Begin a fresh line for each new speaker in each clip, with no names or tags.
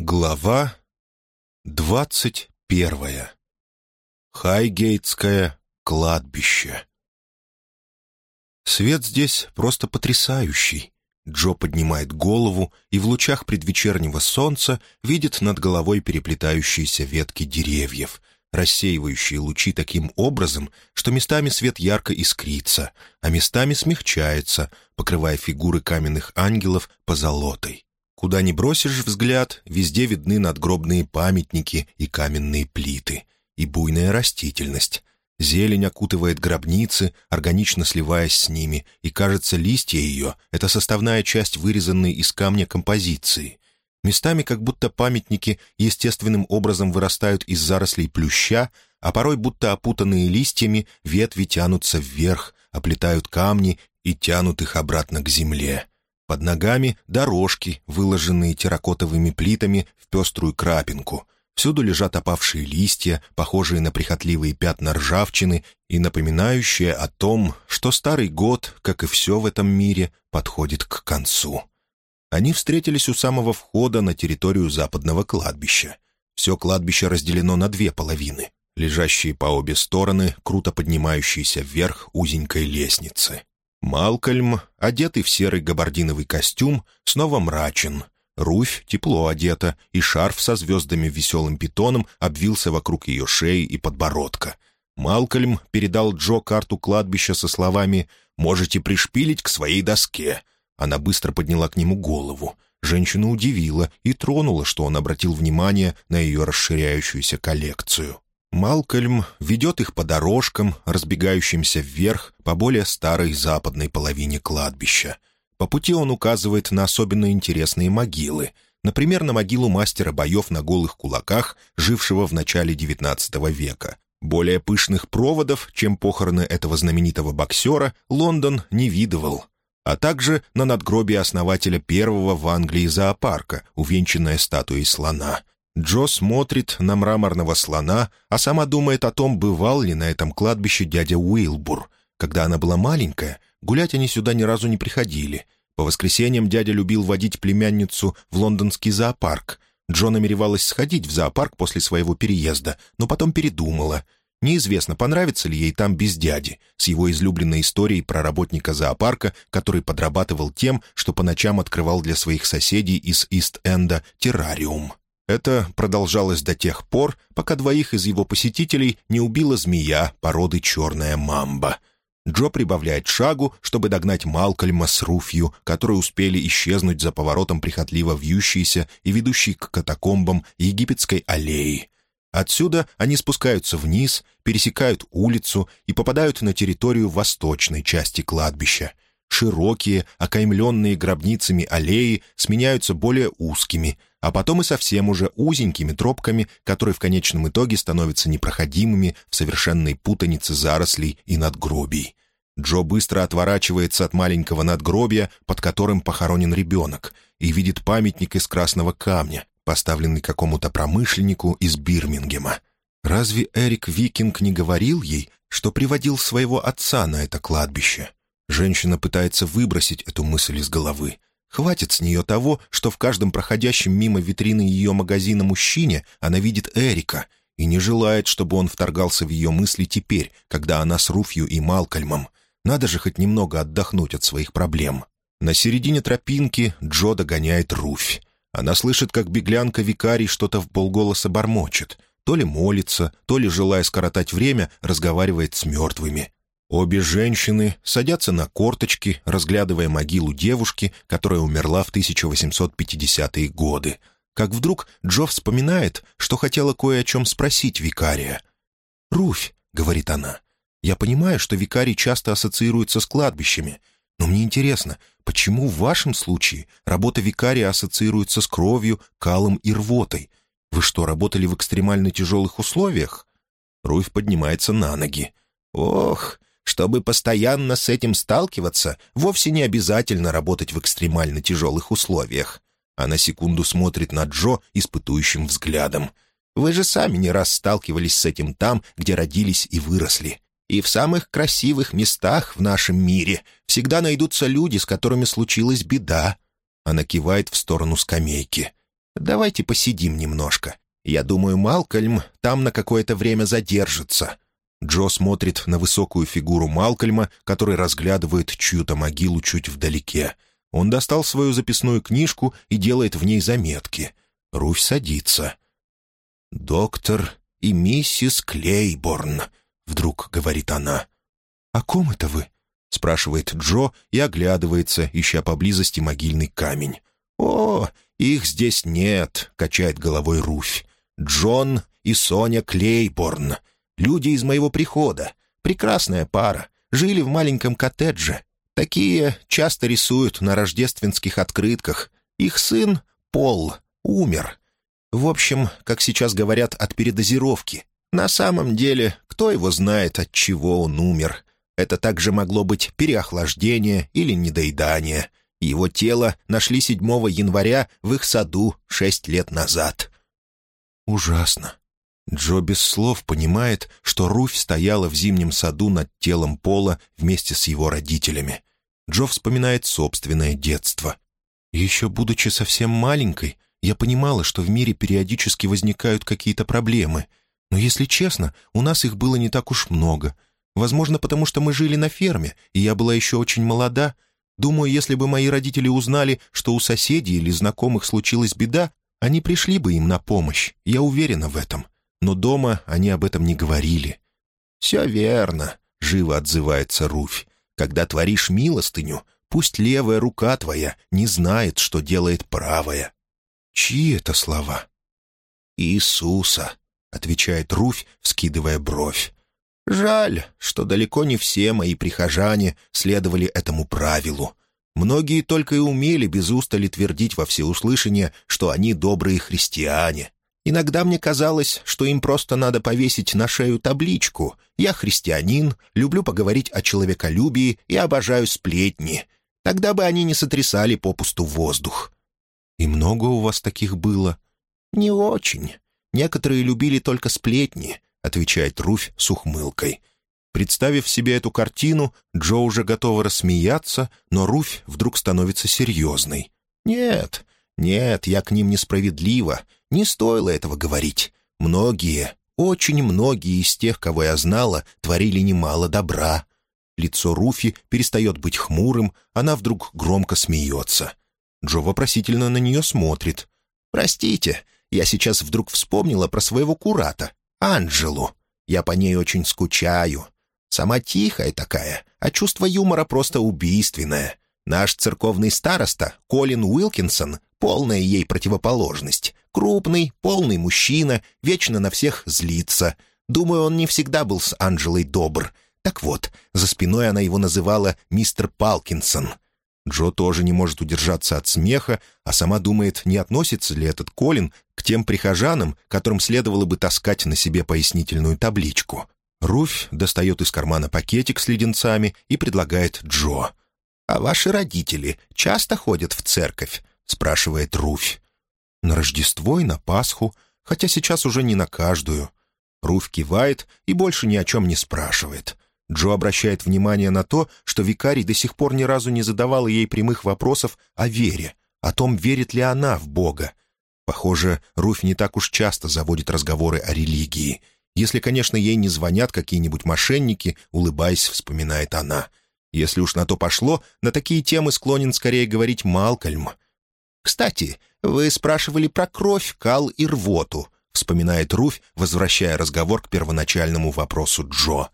Глава двадцать первая. Хайгейтское кладбище. Свет здесь просто потрясающий. Джо поднимает голову и в лучах предвечернего солнца видит над головой переплетающиеся ветки деревьев, рассеивающие лучи таким образом, что местами свет ярко искрится, а местами смягчается, покрывая фигуры каменных ангелов позолотой. Куда ни бросишь взгляд, везде видны надгробные памятники и каменные плиты, и буйная растительность. Зелень окутывает гробницы, органично сливаясь с ними, и, кажется, листья ее — это составная часть вырезанной из камня композиции. Местами как будто памятники естественным образом вырастают из зарослей плюща, а порой будто опутанные листьями ветви тянутся вверх, оплетают камни и тянут их обратно к земле. Под ногами дорожки, выложенные терракотовыми плитами в пеструю крапинку. Всюду лежат опавшие листья, похожие на прихотливые пятна ржавчины и напоминающие о том, что старый год, как и все в этом мире, подходит к концу. Они встретились у самого входа на территорию западного кладбища. Все кладбище разделено на две половины, лежащие по обе стороны, круто поднимающиеся вверх узенькой лестницы. Малкольм, одетый в серый габардиновый костюм, снова мрачен. Руфь тепло одета, и шарф со звездами веселым питоном обвился вокруг ее шеи и подбородка. Малкольм передал Джо карту кладбища со словами «Можете пришпилить к своей доске». Она быстро подняла к нему голову. Женщину удивило и тронуло, что он обратил внимание на ее расширяющуюся коллекцию. Малкольм ведет их по дорожкам, разбегающимся вверх по более старой западной половине кладбища. По пути он указывает на особенно интересные могилы, например, на могилу мастера боев на голых кулаках, жившего в начале XIX века. Более пышных проводов, чем похороны этого знаменитого боксера, Лондон не видывал а также на надгробие основателя первого в Англии зоопарка, увенчанное статуей слона. Джо смотрит на мраморного слона, а сама думает о том, бывал ли на этом кладбище дядя Уилбур. Когда она была маленькая, гулять они сюда ни разу не приходили. По воскресеньям дядя любил водить племянницу в лондонский зоопарк. Джо намеревалась сходить в зоопарк после своего переезда, но потом передумала. Неизвестно, понравится ли ей там без дяди, с его излюбленной историей про работника зоопарка, который подрабатывал тем, что по ночам открывал для своих соседей из Ист-Энда террариум. Это продолжалось до тех пор, пока двоих из его посетителей не убила змея породы черная мамба. Джо прибавляет шагу, чтобы догнать Малкольма с Руфью, которые успели исчезнуть за поворотом прихотливо вьющейся и ведущей к катакомбам египетской аллеи. Отсюда они спускаются вниз, пересекают улицу и попадают на территорию восточной части кладбища. Широкие, окаймленные гробницами аллеи сменяются более узкими, а потом и совсем уже узенькими тропками, которые в конечном итоге становятся непроходимыми в совершенной путанице зарослей и надгробий. Джо быстро отворачивается от маленького надгробия, под которым похоронен ребенок, и видит памятник из красного камня, поставленный какому-то промышленнику из Бирмингема. Разве Эрик Викинг не говорил ей, что приводил своего отца на это кладбище? Женщина пытается выбросить эту мысль из головы. Хватит с нее того, что в каждом проходящем мимо витрины ее магазина мужчине она видит Эрика и не желает, чтобы он вторгался в ее мысли теперь, когда она с Руфью и Малкольмом. Надо же хоть немного отдохнуть от своих проблем. На середине тропинки Джо догоняет Руфь. Она слышит, как беглянка викарий что-то в полголоса бормочет. То ли молится, то ли, желая скоротать время, разговаривает с мертвыми. Обе женщины садятся на корточки, разглядывая могилу девушки, которая умерла в 1850-е годы. Как вдруг Джо вспоминает, что хотела кое о чем спросить викария. «Руфь», — говорит она, — «я понимаю, что викарий часто ассоциируется с кладбищами, но мне интересно, почему в вашем случае работа викария ассоциируется с кровью, калом и рвотой? Вы что, работали в экстремально тяжелых условиях?» Руфь поднимается на ноги. «Ох, чтобы постоянно с этим сталкиваться, вовсе не обязательно работать в экстремально тяжелых условиях. Она секунду смотрит на Джо испытующим взглядом. «Вы же сами не раз сталкивались с этим там, где родились и выросли. И в самых красивых местах в нашем мире всегда найдутся люди, с которыми случилась беда». Она кивает в сторону скамейки. Давайте посидим немножко. Я думаю, Малкольм там на какое-то время задержится». Джо смотрит на высокую фигуру Малкольма, который разглядывает чью-то могилу чуть вдалеке. Он достал свою записную книжку и делает в ней заметки. Руфь садится. «Доктор и миссис Клейборн», — вдруг говорит она. «О ком это вы?» — спрашивает Джо и оглядывается, ища поблизости могильный камень. «О, их здесь нет», — качает головой Руфь. «Джон и Соня Клейборн. Люди из моего прихода. Прекрасная пара. Жили в маленьком коттедже. Такие часто рисуют на рождественских открытках. Их сын, Пол, умер. В общем, как сейчас говорят, от передозировки. На самом деле, кто его знает, от чего он умер. Это также могло быть переохлаждение или недоедание. Его тело нашли 7 января в их саду шесть лет назад. Ужасно. Джо без слов понимает, что Руфь стояла в зимнем саду над телом Пола вместе с его родителями. Джо вспоминает собственное детство. Еще будучи совсем маленькой, я понимала, что в мире периодически возникают какие-то проблемы. Но, если честно, у нас их было не так уж много. Возможно, потому что мы жили на ферме, и я была еще очень молода. Думаю, если бы мои родители узнали, что у соседей или знакомых случилась беда, они пришли бы им на помощь. Я уверена в этом. Но дома они об этом не говорили. «Все верно», — живо отзывается Руфь. «Когда творишь милостыню, пусть левая рука твоя не знает, что делает правая». «Чьи это слова?» «Иисуса», — отвечает Руфь, вскидывая бровь. «Жаль, что далеко не все мои прихожане следовали этому правилу. Многие только и умели без устали твердить во всеуслышание, что они добрые христиане. Иногда мне казалось, что им просто надо повесить на шею табличку «Я христианин, люблю поговорить о человеколюбии и обожаю сплетни». Тогда бы они не сотрясали попусту воздух. «И много у вас таких было?» «Не очень. Некоторые любили только сплетни», — отвечает Руфь с ухмылкой. Представив себе эту картину, Джо уже готова рассмеяться, но Руфь вдруг становится серьезной. «Нет, нет, я к ним несправедлива. Не стоило этого говорить. Многие, очень многие из тех, кого я знала, творили немало добра». Лицо Руфи перестает быть хмурым, она вдруг громко смеется. Джо вопросительно на нее смотрит. «Простите, я сейчас вдруг вспомнила про своего курата, Анджелу. Я по ней очень скучаю. Сама тихая такая, а чувство юмора просто убийственное. Наш церковный староста, Колин Уилкинсон, полная ей противоположность. Крупный, полный мужчина, вечно на всех злится. Думаю, он не всегда был с Анджелой добр. Так вот, за спиной она его называла мистер Палкинсон — Джо тоже не может удержаться от смеха, а сама думает, не относится ли этот Колин к тем прихожанам, которым следовало бы таскать на себе пояснительную табличку. Руфь достает из кармана пакетик с леденцами и предлагает Джо. «А ваши родители часто ходят в церковь?» — спрашивает Руфь. «На Рождество и на Пасху, хотя сейчас уже не на каждую». Руфь кивает и больше ни о чем не спрашивает. Джо обращает внимание на то, что викарий до сих пор ни разу не задавал ей прямых вопросов о вере, о том, верит ли она в Бога. Похоже, Руфь не так уж часто заводит разговоры о религии. Если, конечно, ей не звонят какие-нибудь мошенники, улыбаясь, вспоминает она. Если уж на то пошло, на такие темы склонен скорее говорить Малкольм. «Кстати, вы спрашивали про кровь, кал и рвоту», вспоминает Руфь, возвращая разговор к первоначальному вопросу Джо.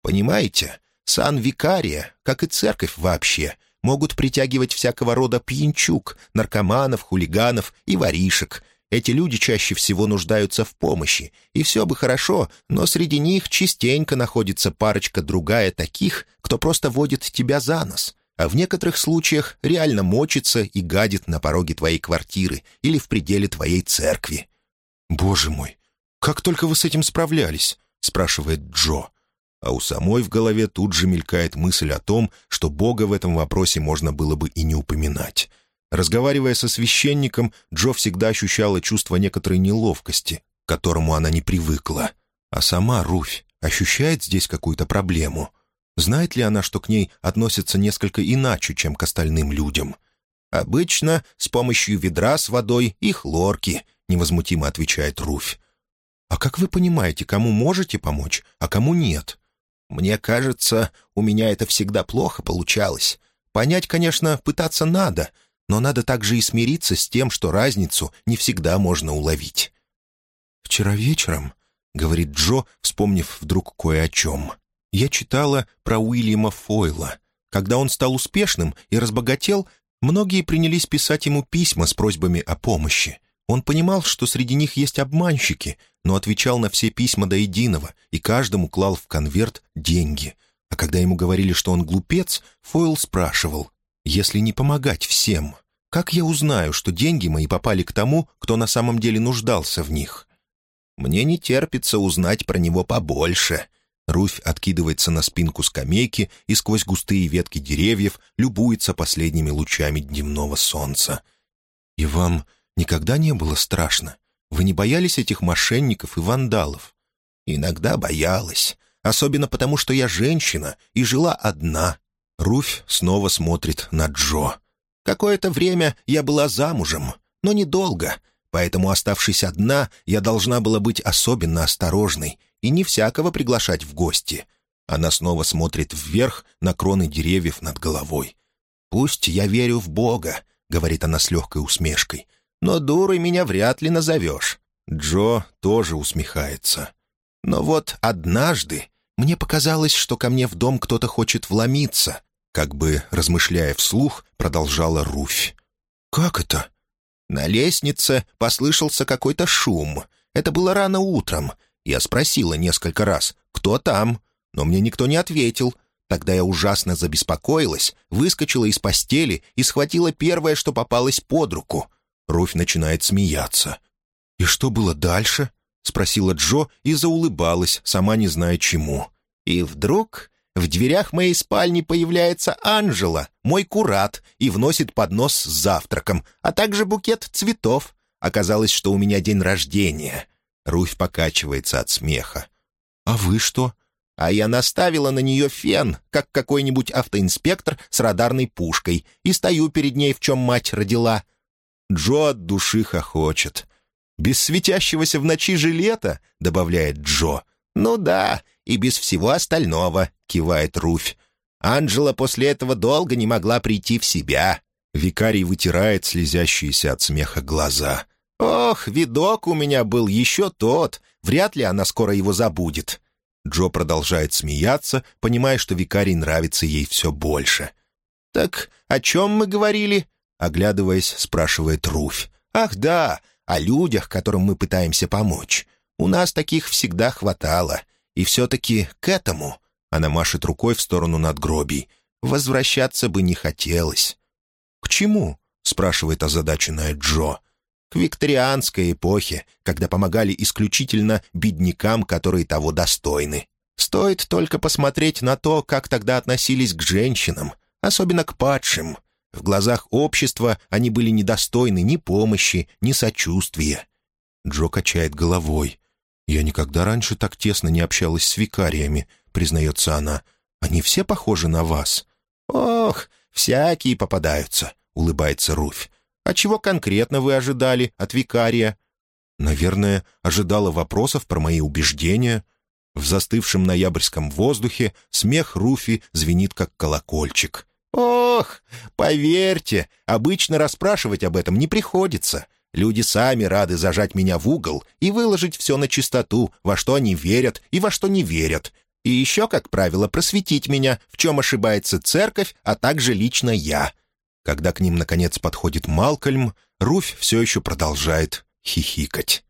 Понимаете, сан викария, как и церковь вообще, могут притягивать всякого рода пьянчук, наркоманов, хулиганов и воришек. Эти люди чаще всего нуждаются в помощи, и все бы хорошо, но среди них частенько находится парочка другая таких, кто просто водит тебя за нос, а в некоторых случаях реально мочится и гадит на пороге твоей квартиры или в пределе твоей церкви. «Боже мой, как только вы с этим справлялись?» — спрашивает Джо а у самой в голове тут же мелькает мысль о том, что Бога в этом вопросе можно было бы и не упоминать. Разговаривая со священником, Джо всегда ощущала чувство некоторой неловкости, к которому она не привыкла. А сама Руфь ощущает здесь какую-то проблему. Знает ли она, что к ней относятся несколько иначе, чем к остальным людям? «Обычно с помощью ведра с водой и хлорки», — невозмутимо отвечает Руфь. «А как вы понимаете, кому можете помочь, а кому нет?» «Мне кажется, у меня это всегда плохо получалось. Понять, конечно, пытаться надо, но надо также и смириться с тем, что разницу не всегда можно уловить». «Вчера вечером», — говорит Джо, вспомнив вдруг кое о чем, — «я читала про Уильяма Фойла. Когда он стал успешным и разбогател, многие принялись писать ему письма с просьбами о помощи. Он понимал, что среди них есть обманщики, но отвечал на все письма до единого и каждому клал в конверт деньги. А когда ему говорили, что он глупец, Фойл спрашивал, «Если не помогать всем, как я узнаю, что деньги мои попали к тому, кто на самом деле нуждался в них?» «Мне не терпится узнать про него побольше». Руфь откидывается на спинку скамейки и сквозь густые ветки деревьев любуется последними лучами дневного солнца. «И вам никогда не было страшно? Вы не боялись этих мошенников и вандалов?» «Иногда боялась, особенно потому, что я женщина и жила одна». Руфь снова смотрит на Джо. «Какое-то время я была замужем, но недолго, поэтому, оставшись одна, я должна была быть особенно осторожной и не всякого приглашать в гости». Она снова смотрит вверх на кроны деревьев над головой. «Пусть я верю в Бога», — говорит она с легкой усмешкой, но дурой меня вряд ли назовешь». Джо тоже усмехается. «Но вот однажды мне показалось, что ко мне в дом кто-то хочет вломиться», как бы, размышляя вслух, продолжала Руфь. «Как это?» На лестнице послышался какой-то шум. Это было рано утром. Я спросила несколько раз, кто там, но мне никто не ответил. Тогда я ужасно забеспокоилась, выскочила из постели и схватила первое, что попалось под руку. Руфь начинает смеяться. «И что было дальше?» — спросила Джо и заулыбалась, сама не зная чему. И вдруг в дверях моей спальни появляется Анжела, мой курат, и вносит поднос с завтраком, а также букет цветов. Оказалось, что у меня день рождения. Руфь покачивается от смеха. «А вы что?» А я наставила на нее фен, как какой-нибудь автоинспектор с радарной пушкой, и стою перед ней, в чем мать родила. Джо от души хохочет. «Без светящегося в ночи жилета?» — добавляет Джо. «Ну да, и без всего остального», — кивает Руфь. Анжела после этого долго не могла прийти в себя. Викарий вытирает слезящиеся от смеха глаза. «Ох, видок у меня был еще тот. Вряд ли она скоро его забудет». Джо продолжает смеяться, понимая, что викарий нравится ей все больше. «Так о чем мы говорили?» Оглядываясь, спрашивает Руфь. «Ах да, о людях, которым мы пытаемся помочь. У нас таких всегда хватало. И все-таки к этому...» Она машет рукой в сторону надгробий. «Возвращаться бы не хотелось». «К чему?» — спрашивает озадаченная Джо. «К викторианской эпохе, когда помогали исключительно беднякам, которые того достойны. Стоит только посмотреть на то, как тогда относились к женщинам, особенно к падшим. В глазах общества они были недостойны ни помощи, ни сочувствия. Джо качает головой. «Я никогда раньше так тесно не общалась с викариями», — признается она. «Они все похожи на вас?» «Ох, всякие попадаются», — улыбается Руфь. «А чего конкретно вы ожидали от викария?» «Наверное, ожидала вопросов про мои убеждения». В застывшем ноябрьском воздухе смех Руфи звенит, как колокольчик. «Ох, поверьте, обычно расспрашивать об этом не приходится. Люди сами рады зажать меня в угол и выложить все на чистоту, во что они верят и во что не верят. И еще, как правило, просветить меня, в чем ошибается церковь, а также лично я». Когда к ним, наконец, подходит Малкольм, Руфь все еще продолжает хихикать.